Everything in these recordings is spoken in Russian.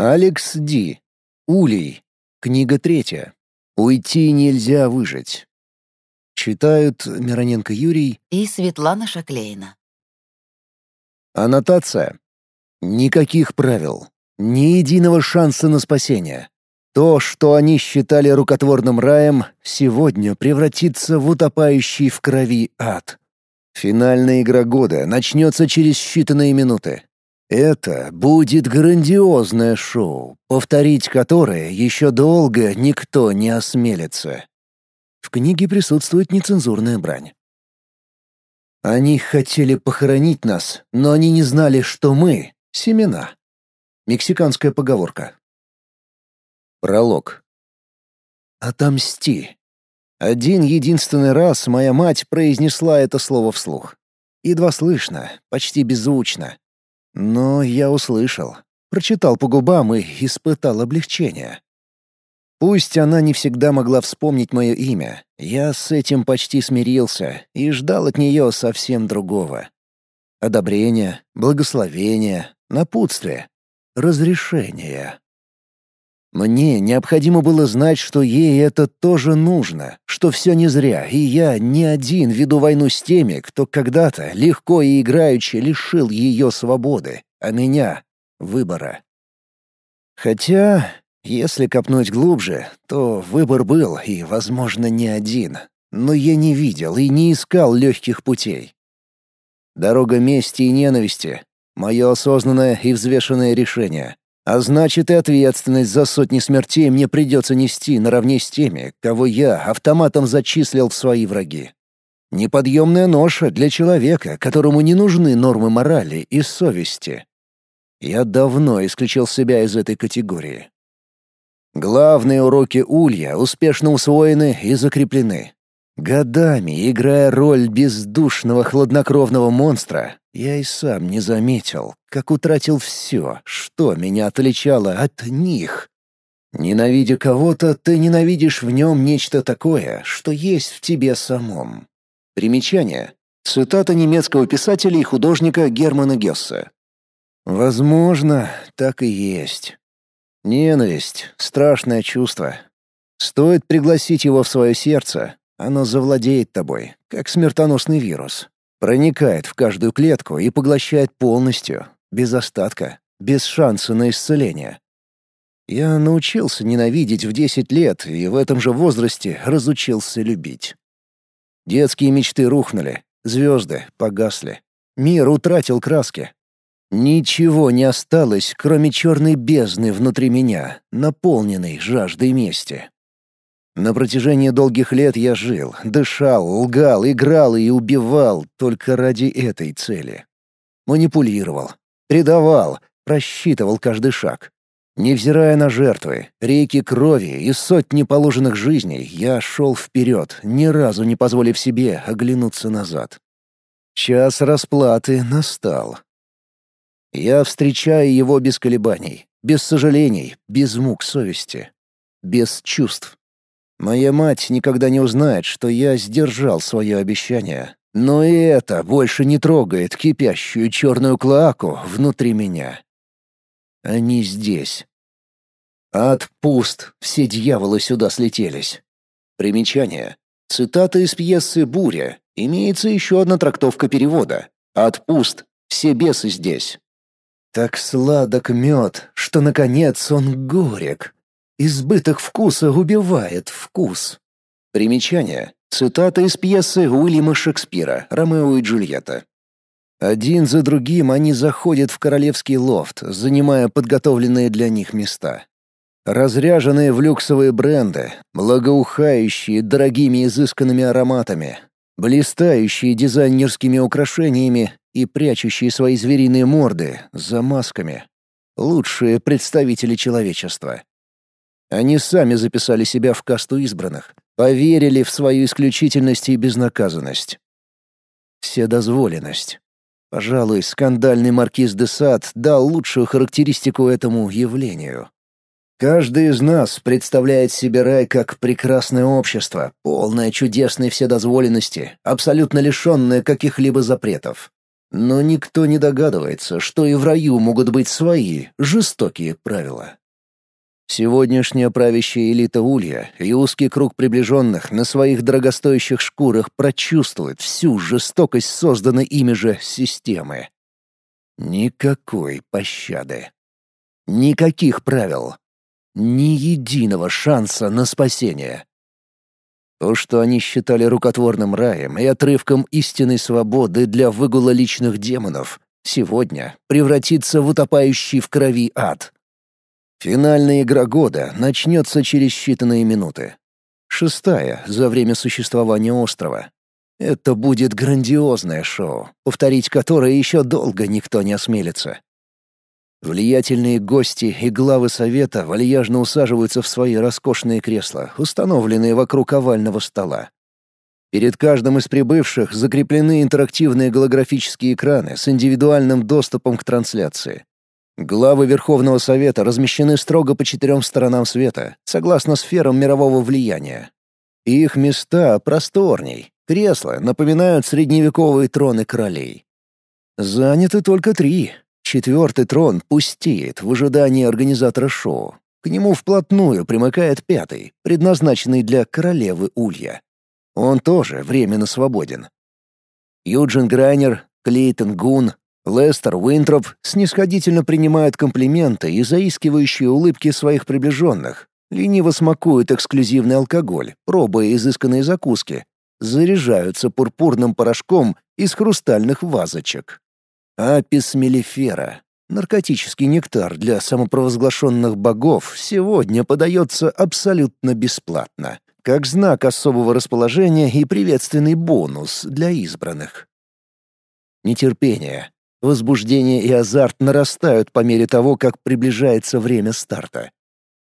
Алекс Ди. Улей. Книга третья. Уйти нельзя выжить. Читают Мироненко Юрий и Светлана Шаклейна. Аннотация. Никаких правил. Ни единого шанса на спасение. То, что они считали рукотворным раем, сегодня превратится в утопающий в крови ад. Финальная игра года начнется через считанные минуты. Это будет грандиозное шоу, повторить которое еще долго никто не осмелится. В книге присутствует нецензурная брань. Они хотели похоронить нас, но они не знали, что мы — семена. Мексиканская поговорка. Пролог. «Отомсти». Один единственный раз моя мать произнесла это слово вслух. Едва слышно, почти беззвучно. Но я услышал, прочитал по губам и испытал облегчение. Пусть она не всегда могла вспомнить мое имя, я с этим почти смирился и ждал от нее совсем другого. Одобрения, благословения, напутствия, разрешения. Мне необходимо было знать, что ей это тоже нужно, что все не зря, и я не один веду войну с теми, кто когда-то легко и играючи лишил ее свободы, а меня — выбора. Хотя, если копнуть глубже, то выбор был и, возможно, не один. Но я не видел и не искал легких путей. Дорога мести и ненависти — мое осознанное и взвешенное решение. А значит, и ответственность за сотни смертей мне придется нести наравне с теми, кого я автоматом зачислил в свои враги. Неподъемная ноша для человека, которому не нужны нормы морали и совести. Я давно исключил себя из этой категории. Главные уроки Улья успешно усвоены и закреплены. Годами, играя роль бездушного хладнокровного монстра, я и сам не заметил, как утратил все, что меня отличало от них. Ненавидя кого-то, ты ненавидишь в нем нечто такое, что есть в тебе самом. Примечание. Цитата немецкого писателя и художника Германа Гессе. Возможно, так и есть. Ненависть — страшное чувство. Стоит пригласить его в свое сердце, оно завладеет тобой, как смертоносный вирус. Проникает в каждую клетку и поглощает полностью, без остатка, без шанса на исцеление. Я научился ненавидеть в 10 лет и в этом же возрасте разучился любить. Детские мечты рухнули, звезды погасли. Мир утратил краски. Ничего не осталось, кроме черной бездны внутри меня, наполненной жаждой мести. На протяжении долгих лет я жил, дышал, лгал, играл и убивал только ради этой цели. Манипулировал, предавал, просчитывал каждый шаг. Невзирая на жертвы, реки крови и сотни положенных жизней, я шел вперед, ни разу не позволив себе оглянуться назад. Час расплаты настал. Я встречаю его без колебаний, без сожалений, без мук совести, без чувств. Моя мать никогда не узнает, что я сдержал свое обещание. Но и это больше не трогает кипящую черную клоаку внутри меня. Они здесь. Ад пуст, все дьяволы сюда слетелись. Примечание. Цитата из пьесы «Буря». Имеется еще одна трактовка перевода. Ад пуст, все бесы здесь. Так сладок мед, что, наконец, он горек. Избыток вкуса убивает вкус. Примечание. Цитата из пьесы Уильяма Шекспира «Ромео и Джульетта». Один за другим они заходят в королевский лофт, занимая подготовленные для них места. Разряженные в люксовые бренды, благоухающие дорогими изысканными ароматами, блистающие дизайнерскими украшениями и прячущие свои звериные морды за масками. Лучшие представители человечества. Они сами записали себя в касту избранных, поверили в свою исключительность и безнаказанность. Вседозволенность. Пожалуй, скандальный маркиз де Сад дал лучшую характеристику этому явлению. Каждый из нас представляет себе рай как прекрасное общество, полное чудесной вседозволенности, абсолютно лишенное каких-либо запретов. Но никто не догадывается, что и в раю могут быть свои жестокие правила. Сегодняшняя правящая элита Улья и узкий круг приближенных на своих дорогостоящих шкурах прочувствуют всю жестокость созданной ими же системы. Никакой пощады. Никаких правил. Ни единого шанса на спасение. То, что они считали рукотворным раем и отрывком истинной свободы для выгула личных демонов, сегодня превратится в утопающий в крови ад — Финальная игра года начнется через считанные минуты. Шестая за время существования острова. Это будет грандиозное шоу, повторить которое еще долго никто не осмелится. Влиятельные гости и главы совета вальяжно усаживаются в свои роскошные кресла, установленные вокруг овального стола. Перед каждым из прибывших закреплены интерактивные голографические экраны с индивидуальным доступом к трансляции. Главы Верховного Совета размещены строго по четырем сторонам света, согласно сферам мирового влияния. Их места просторней, кресла напоминают средневековые троны королей. Заняты только три. Четвертый трон пустеет в ожидании организатора шоу. К нему вплотную примыкает пятый, предназначенный для королевы Улья. Он тоже временно свободен. Юджин Грайнер, Клейтон Гун, Лестер Уинтроп снисходительно принимает комплименты и заискивающие улыбки своих приближенных, лениво смакуют эксклюзивный алкоголь, пробуя изысканные закуски, заряжаются пурпурным порошком из хрустальных вазочек. Апис мелифера, наркотический нектар для самопровозглашенных богов, сегодня подается абсолютно бесплатно, как знак особого расположения и приветственный бонус для избранных. Нетерпение, Возбуждение и азарт нарастают по мере того, как приближается время старта.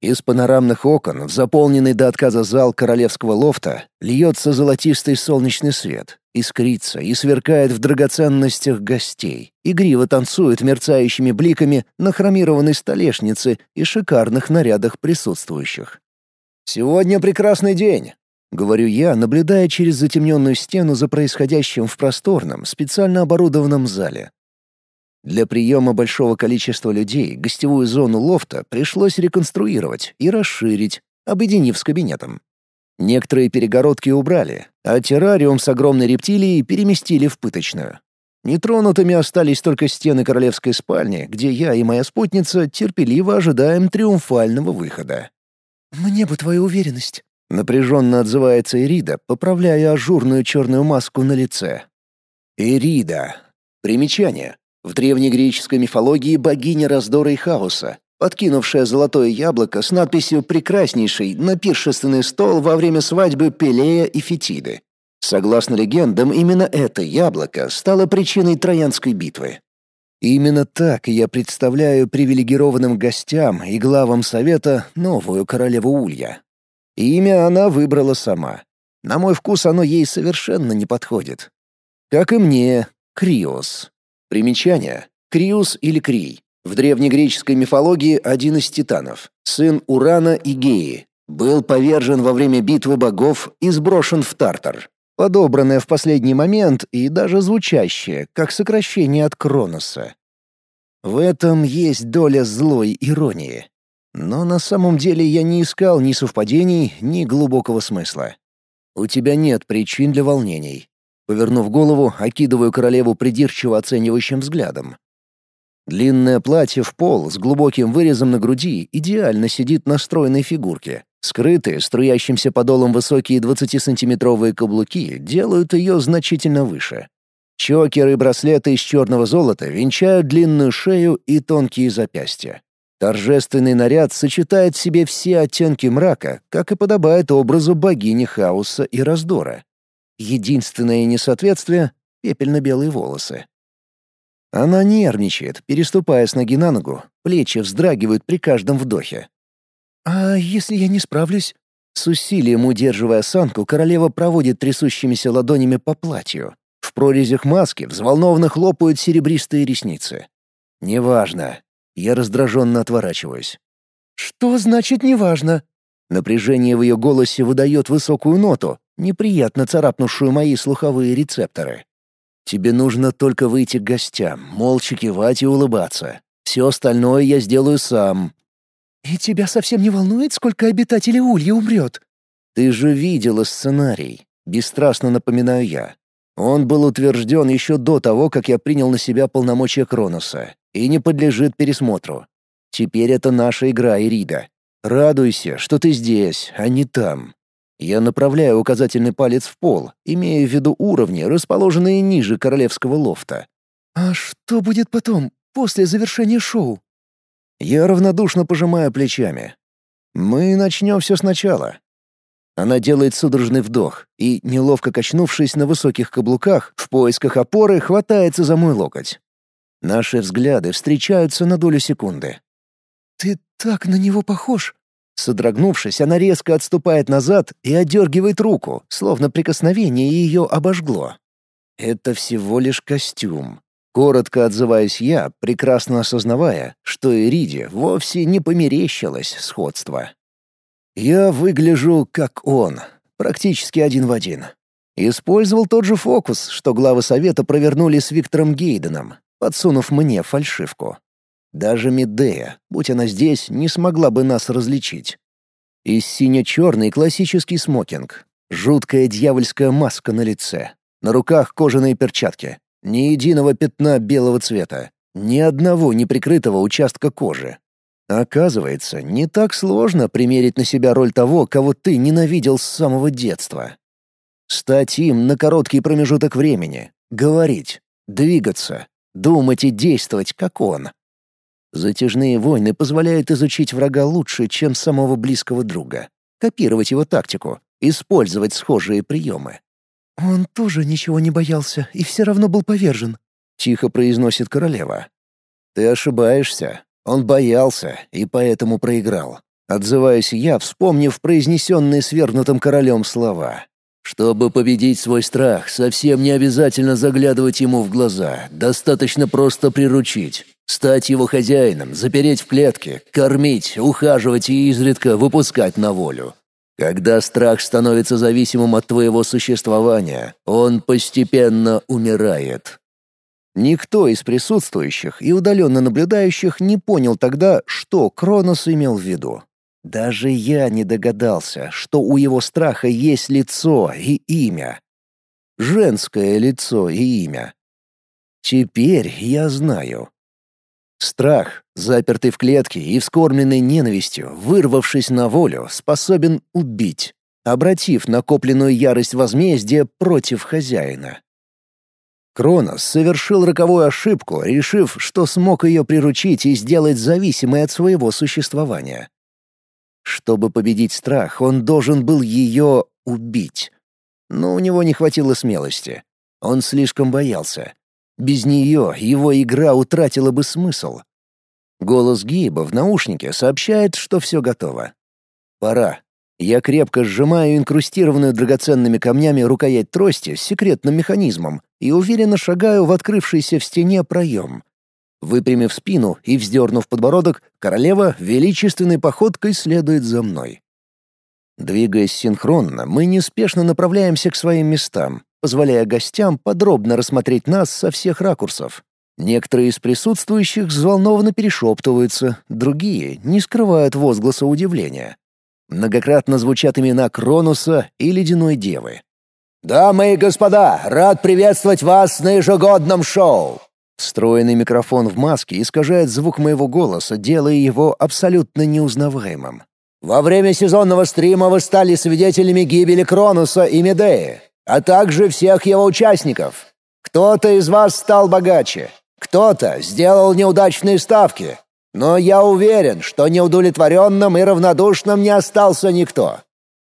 Из панорамных окон в заполненный до отказа зал королевского лофта льется золотистый солнечный свет, искрится и сверкает в драгоценностях гостей, игриво танцует мерцающими бликами на хромированной столешнице и шикарных нарядах присутствующих. «Сегодня прекрасный день!» — говорю я, наблюдая через затемненную стену за происходящим в просторном, специально оборудованном зале. Для приема большого количества людей гостевую зону лофта пришлось реконструировать и расширить, объединив с кабинетом. Некоторые перегородки убрали, а террариум с огромной рептилией переместили в пыточную. Нетронутыми остались только стены королевской спальни, где я и моя спутница терпеливо ожидаем триумфального выхода. «Мне бы твою уверенность», — напряженно отзывается Эрида, поправляя ажурную черную маску на лице. Эрида. Примечание. В древнегреческой мифологии богиня раздора и хаоса, подкинувшая золотое яблоко с надписью «Прекраснейший» на пиршественный стол во время свадьбы Пелея и Фетиды. Согласно легендам, именно это яблоко стало причиной Троянской битвы. Именно так я представляю привилегированным гостям и главам совета новую королеву Улья. Имя она выбрала сама. На мой вкус оно ей совершенно не подходит. Как и мне, Криос. Примечание. Криус или Крий. В древнегреческой мифологии один из титанов, сын Урана и Геи, был повержен во время битвы богов и сброшен в Тартар. Подобранное в последний момент и даже звучащее, как сокращение от Кроноса. В этом есть доля злой иронии. Но на самом деле я не искал ни совпадений, ни глубокого смысла. У тебя нет причин для волнений. Повернув голову, окидываю королеву придирчиво оценивающим взглядом. Длинное платье в пол с глубоким вырезом на груди идеально сидит на стройной фигурке. Скрытые, струящимся подолом высокие 20-сантиметровые каблуки делают ее значительно выше. Чокеры и браслеты из черного золота венчают длинную шею и тонкие запястья. Торжественный наряд сочетает в себе все оттенки мрака, как и подобает образу богини хаоса и раздора. Единственное несоответствие — пепельно-белые волосы. Она нервничает, переступая с ноги на ногу, плечи вздрагивают при каждом вдохе. «А если я не справлюсь?» С усилием удерживая осанку, королева проводит трясущимися ладонями по платью. В прорезях маски взволнованно хлопают серебристые ресницы. «Неважно». Я раздраженно отворачиваюсь. «Что значит «неважно»?» Напряжение в ее голосе выдает высокую ноту, неприятно царапнувшую мои слуховые рецепторы. Тебе нужно только выйти к гостям, молча кивать и улыбаться. Все остальное я сделаю сам». «И тебя совсем не волнует, сколько обитателей Улья умрет?» «Ты же видела сценарий», — бесстрастно напоминаю я. Он был утвержден еще до того, как я принял на себя полномочия Кроноса, и не подлежит пересмотру. Теперь это наша игра, Ирида. Радуйся, что ты здесь, а не там. Я направляю указательный палец в пол, имея в виду уровни, расположенные ниже королевского лофта. «А что будет потом, после завершения шоу?» Я равнодушно пожимаю плечами. «Мы начнем все сначала. Она делает судорожный вдох и, неловко качнувшись на высоких каблуках, в поисках опоры хватается за мой локоть. Наши взгляды встречаются на долю секунды. «Ты так на него похож!» Содрогнувшись, она резко отступает назад и одергивает руку, словно прикосновение ее обожгло. «Это всего лишь костюм», Коротко отзываюсь я, прекрасно осознавая, что Ириде вовсе не померещилось сходство. Я выгляжу как он, практически один в один. Использовал тот же фокус, что главы совета провернули с Виктором Гейденом, подсунув мне фальшивку. Даже Медея, будь она здесь, не смогла бы нас различить. И сине-черный классический смокинг, жуткая дьявольская маска на лице, на руках кожаные перчатки, ни единого пятна белого цвета, ни одного неприкрытого участка кожи. Оказывается, не так сложно примерить на себя роль того, кого ты ненавидел с самого детства. Стать им на короткий промежуток времени, говорить, двигаться, думать и действовать, как он. Затяжные войны позволяют изучить врага лучше, чем самого близкого друга, копировать его тактику, использовать схожие приемы. «Он тоже ничего не боялся и все равно был повержен», — тихо произносит королева. «Ты ошибаешься. Он боялся и поэтому проиграл. Отзываюсь я, вспомнив произнесенные свергнутым королем слова. Чтобы победить свой страх, совсем не обязательно заглядывать ему в глаза, достаточно просто приручить. Стать его хозяином, запереть в клетке, кормить, ухаживать и изредка выпускать на волю. Когда страх становится зависимым от твоего существования, он постепенно умирает. Никто из присутствующих и удаленно наблюдающих не понял тогда, что Кронос имел в виду. Даже я не догадался, что у его страха есть лицо и имя. Женское лицо и имя. Теперь я знаю. Страх, запертый в клетке и вскормленный ненавистью, вырвавшись на волю, способен убить, обратив накопленную ярость возмездия против хозяина. Кронос совершил роковую ошибку, решив, что смог ее приручить и сделать зависимой от своего существования. Чтобы победить страх, он должен был ее убить. Но у него не хватило смелости. Он слишком боялся. Без нее его игра утратила бы смысл. Голос Гиба в наушнике сообщает, что все готово. Пора. Я крепко сжимаю инкрустированную драгоценными камнями рукоять трости с секретным механизмом и уверенно шагаю в открывшийся в стене проем. Выпрямив спину и вздернув подбородок, королева величественной походкой следует за мной. Двигаясь синхронно, мы неспешно направляемся к своим местам, позволяя гостям подробно рассмотреть нас со всех ракурсов. Некоторые из присутствующих взволнованно перешептываются, другие не скрывают возгласа удивления. Многократно звучат имена Кронуса и Ледяной Девы. «Дамы и господа, рад приветствовать вас на ежегодном шоу!» Встроенный микрофон в маске искажает звук моего голоса, делая его абсолютно неузнаваемым. «Во время сезонного стрима вы стали свидетелями гибели Кронуса и Медеи, а также всех его участников. Кто-то из вас стал богаче, кто-то сделал неудачные ставки, но я уверен, что неудовлетворенным и равнодушным не остался никто.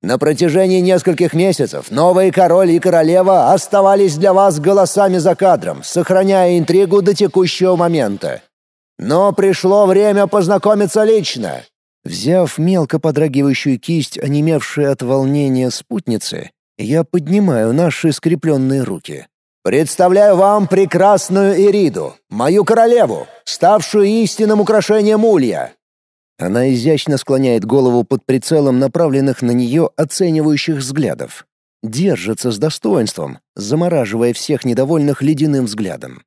На протяжении нескольких месяцев новый король и королева оставались для вас голосами за кадром, сохраняя интригу до текущего момента. Но пришло время познакомиться лично. Взяв мелко подрагивающую кисть, онемевшей от волнения спутницы, я поднимаю наши скрепленные руки. Представляю вам прекрасную Ириду, мою королеву, ставшую истинным украшением улья». Она изящно склоняет голову под прицелом направленных на нее оценивающих взглядов. держится с достоинством, замораживая всех недовольных ледяным взглядом.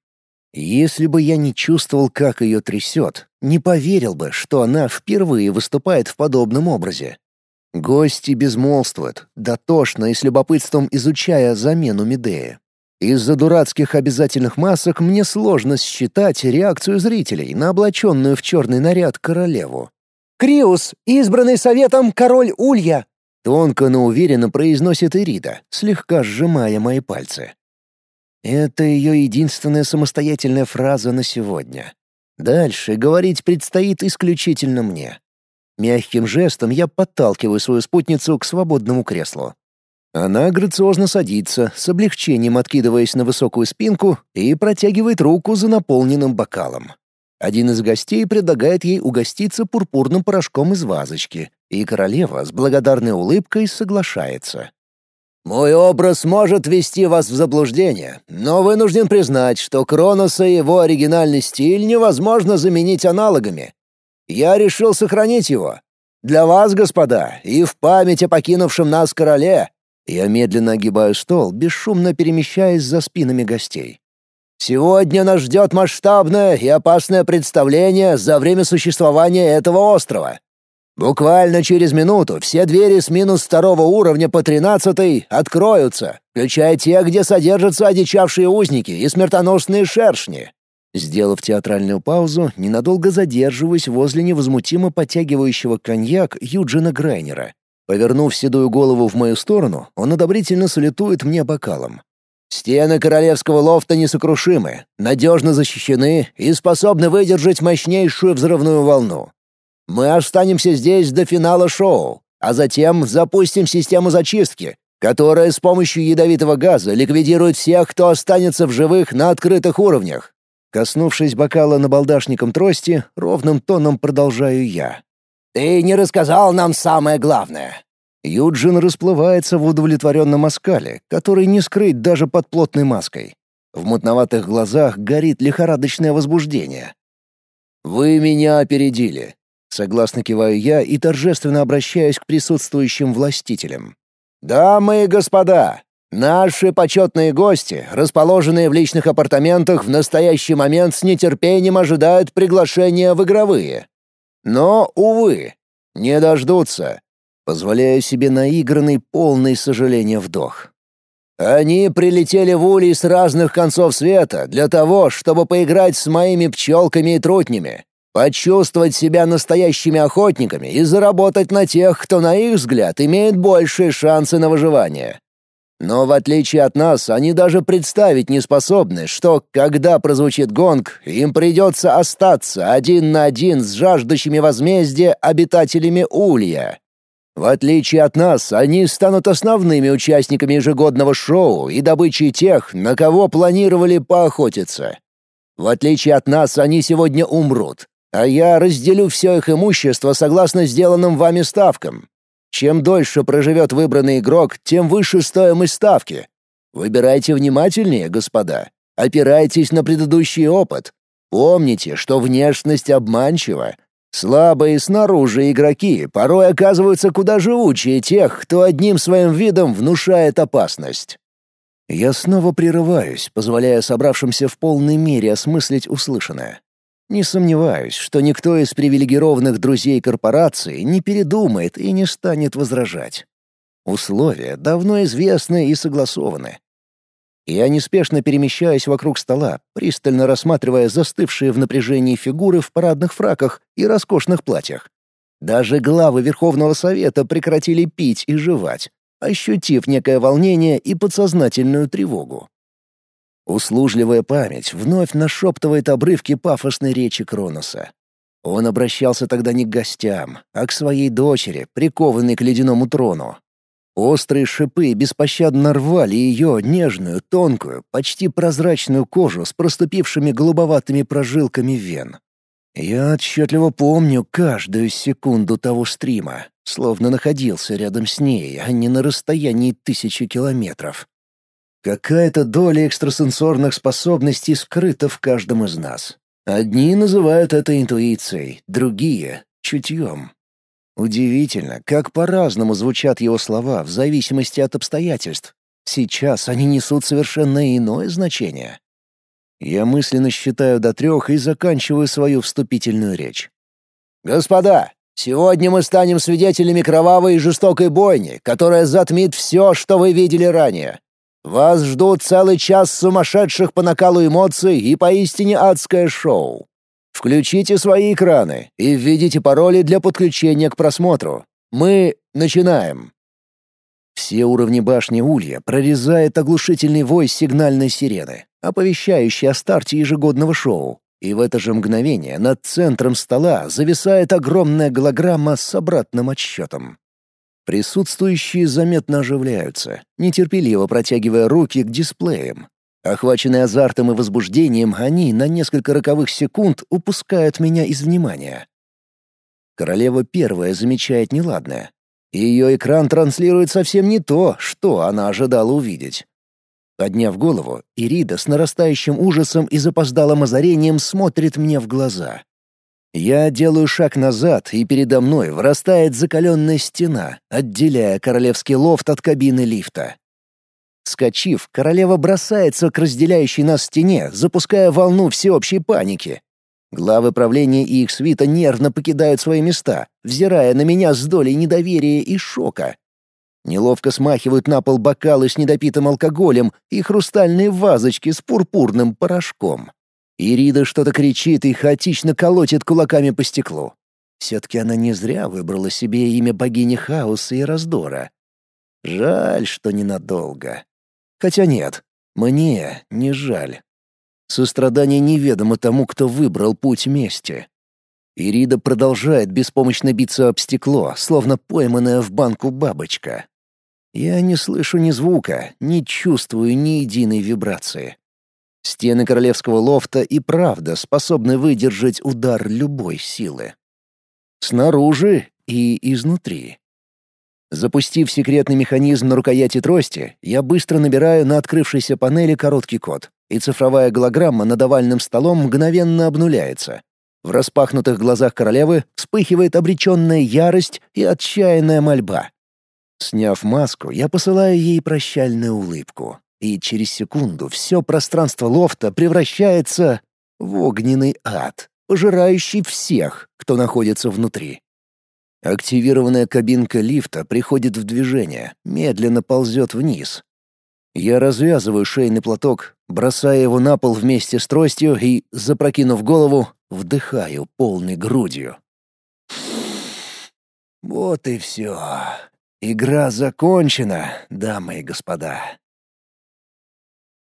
Если бы я не чувствовал, как ее трясет, не поверил бы, что она впервые выступает в подобном образе. Гости безмолвствуют, дотошно и с любопытством изучая замену Медеи. Из-за дурацких обязательных масок мне сложно считать реакцию зрителей на облаченную в черный наряд королеву. «Криус, избранный советом король Улья!» Тонко, но уверенно произносит Ирида, слегка сжимая мои пальцы. Это ее единственная самостоятельная фраза на сегодня. Дальше говорить предстоит исключительно мне. Мягким жестом я подталкиваю свою спутницу к свободному креслу. Она грациозно садится, с облегчением откидываясь на высокую спинку и протягивает руку за наполненным бокалом. Один из гостей предлагает ей угоститься пурпурным порошком из вазочки, и королева с благодарной улыбкой соглашается. Мой образ может ввести вас в заблуждение, но вынужден признать, что Кроноса и его оригинальный стиль невозможно заменить аналогами. Я решил сохранить его. Для вас, господа, и в память о покинувшем нас короле. Я медленно огибаю стол, бесшумно перемещаясь за спинами гостей. Сегодня нас ждет масштабное и опасное представление за время существования этого острова. Буквально через минуту все двери с минус второго уровня по тринадцатой откроются, включая те, где содержатся одичавшие узники и смертоносные шершни. Сделав театральную паузу, ненадолго задерживаюсь возле невозмутимо подтягивающего коньяк Юджина Грайнера. Повернув седую голову в мою сторону, он одобрительно салютует мне бокалом. Стены королевского лофта несокрушимы, надежно защищены и способны выдержать мощнейшую взрывную волну. Мы останемся здесь до финала шоу, а затем запустим систему зачистки, которая с помощью ядовитого газа ликвидирует всех, кто останется в живых на открытых уровнях. Коснувшись бокала набалдашником трости, ровным тоном продолжаю я. «Ты не рассказал нам самое главное». Юджин расплывается в удовлетворенном оскале, который не скрыть даже под плотной маской. В мутноватых глазах горит лихорадочное возбуждение. «Вы меня опередили. Согласно киваю я и торжественно обращаюсь к присутствующим властителям. «Дамы и господа, наши почетные гости, расположенные в личных апартаментах, в настоящий момент с нетерпением ожидают приглашения в игровые. Но, увы, не дождутся. Позволяю себе наигранный, полный сожаления вдох. Они прилетели в Улей с разных концов света для того, чтобы поиграть с моими пчелками и трутнями, Почувствовать себя настоящими охотниками и заработать на тех, кто, на их взгляд, имеет большие шансы на выживание. Но в отличие от нас, они даже представить не способны, что, когда прозвучит гонг, им придется остаться один на один с жаждущими возмездия обитателями Улья. В отличие от нас, они станут основными участниками ежегодного шоу и добычей тех, на кого планировали поохотиться. В отличие от нас, они сегодня умрут, а я разделю все их имущество согласно сделанным вами ставкам. Чем дольше проживет выбранный игрок, тем выше стоимость ставки. Выбирайте внимательнее, господа. Опирайтесь на предыдущий опыт. Помните, что внешность обманчива. Слабые снаружи игроки порой оказываются куда живучее тех, кто одним своим видом внушает опасность. Я снова прерываюсь, позволяя собравшимся в полной мере осмыслить услышанное. Не сомневаюсь, что никто из привилегированных друзей корпорации не передумает и не станет возражать. Условия давно известны и согласованы. Я неспешно перемещаюсь вокруг стола, пристально рассматривая застывшие в напряжении фигуры в парадных фраках и роскошных платьях. Даже главы Верховного Совета прекратили пить и жевать, ощутив некое волнение и подсознательную тревогу. Услужливая память вновь нашептывает обрывки пафосной речи Кроноса. Он обращался тогда не к гостям, а к своей дочери, прикованной к ледяному трону. Острые шипы беспощадно рвали ее нежную, тонкую, почти прозрачную кожу с проступившими голубоватыми прожилками вен. Я отчетливо помню каждую секунду того стрима, словно находился рядом с ней, а не на расстоянии тысячи километров. Какая-то доля экстрасенсорных способностей скрыта в каждом из нас. Одни называют это интуицией, другие — чутьем. Удивительно, как по-разному звучат его слова в зависимости от обстоятельств. Сейчас они несут совершенно иное значение. Я мысленно считаю до трех и заканчиваю свою вступительную речь. «Господа, сегодня мы станем свидетелями кровавой и жестокой бойни, которая затмит все, что вы видели ранее. Вас ждут целый час сумасшедших по накалу эмоций и поистине адское шоу. Включите свои экраны и введите пароли для подключения к просмотру. Мы начинаем. Все уровни башни Улья прорезает оглушительный вой сигнальной сирены, оповещающий о старте ежегодного шоу. И в это же мгновение над центром стола зависает огромная голограмма с обратным отсчетом. Присутствующие заметно оживляются, нетерпеливо протягивая руки к дисплеям, Охваченные азартом и возбуждением, они на несколько роковых секунд упускают меня из внимания. Королева первая замечает неладное. Ее экран транслирует совсем не то, что она ожидала увидеть. Подняв голову, Ирида с нарастающим ужасом и запоздалым озарением смотрит мне в глаза. Я делаю шаг назад, и передо мной вырастает закаленная стена, отделяя королевский лофт от кабины лифта. Скочив, королева бросается к разделяющей нас стене, запуская волну всеобщей паники. Главы правления и их свита нервно покидают свои места, взирая на меня с долей недоверия и шока. Неловко смахивают на пол бокалы с недопитым алкоголем и хрустальные вазочки с пурпурным порошком. Ирида что-то кричит и хаотично колотит кулаками по стеклу. Все-таки она не зря выбрала себе имя богини хаоса и раздора. Жаль, что ненадолго. Хотя нет, мне не жаль. Сострадание неведомо тому, кто выбрал путь мести. Ирида продолжает беспомощно биться об стекло, словно пойманная в банку бабочка. Я не слышу ни звука, не чувствую ни единой вибрации. Стены королевского лофта и правда способны выдержать удар любой силы. Снаружи и изнутри. Запустив секретный механизм на рукояти трости, я быстро набираю на открывшейся панели короткий код, и цифровая голограмма над овальным столом мгновенно обнуляется. В распахнутых глазах королевы вспыхивает обреченная ярость и отчаянная мольба. Сняв маску, я посылаю ей прощальную улыбку, и через секунду все пространство лофта превращается в огненный ад, пожирающий всех, кто находится внутри. Активированная кабинка лифта приходит в движение, медленно ползет вниз. Я развязываю шейный платок, бросая его на пол вместе с тростью и, запрокинув голову, вдыхаю полной грудью. Вот и все. Игра закончена, дамы и господа.